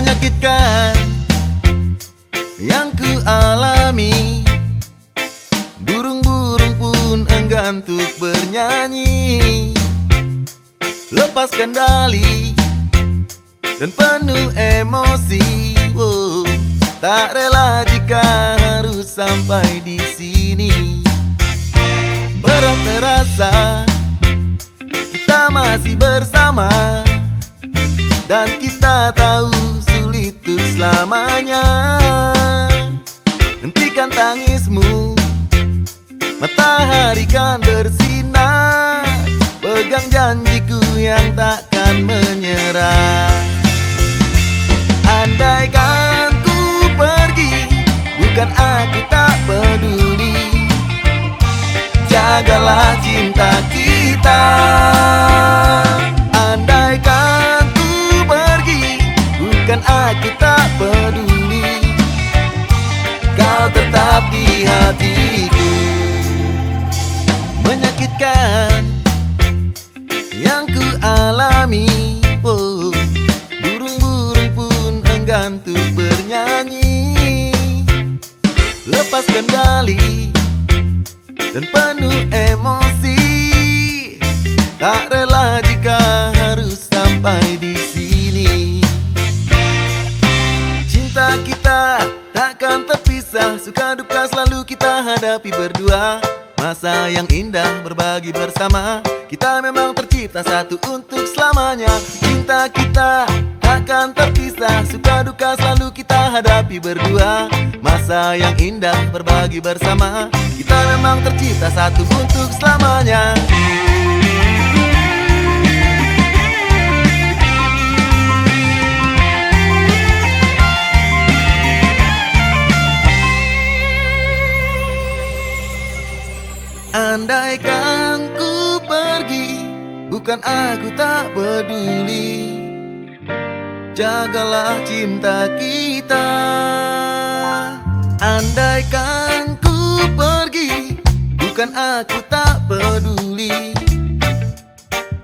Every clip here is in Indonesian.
Menyakitkan yang ku alami Burung-burung pun enggan untuk bernyanyi. Lepas kendali dan penuh emosi. Wow, Tak rela jika harus sampai di sini. Berat terasa kita masih bersama Dan kita tahu selamanya. Hentikan tangismu. Matahari kan bersinar. Pegang janjiku yang takkan menyerah. Andaikan ku pergi Bukan aku tak peduli. Jagalah cinta kita Di hatiku Menyakitkan Yang ku alami. Oh, Burung-burung pun enggan untuk bernyanyi. Lepas kendali dan penuh emosi Tak Suka duka selalu kita hadapi berdua. Masa yang indah berbagi bersama. Kita memang tercipta satu untuk selamanya. Cinta kita takkan terpisah. Suka duka selalu kita hadapi berdua. Masa yang indah berbagi bersama. Kita memang tercipta satu untuk selamanya Andaikan ku pergi Bukan aku tak peduli. Jagalah cinta kita. Andaikan ku pergi Bukan aku tak peduli.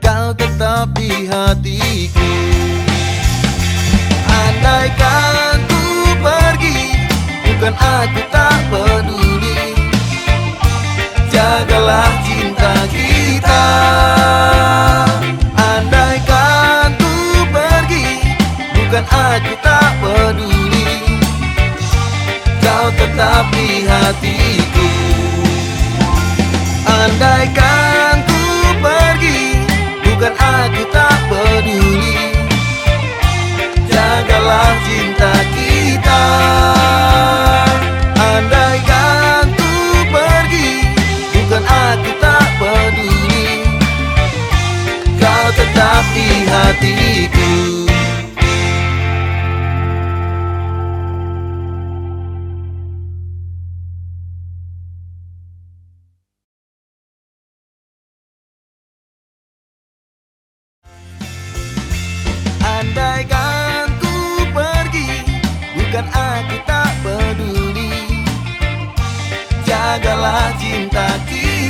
Kau tetap di hatiku. Andaikan ku pergi Bukan aku tak Bukan aku tak peduli. Kau tetap di hatiku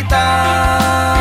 kita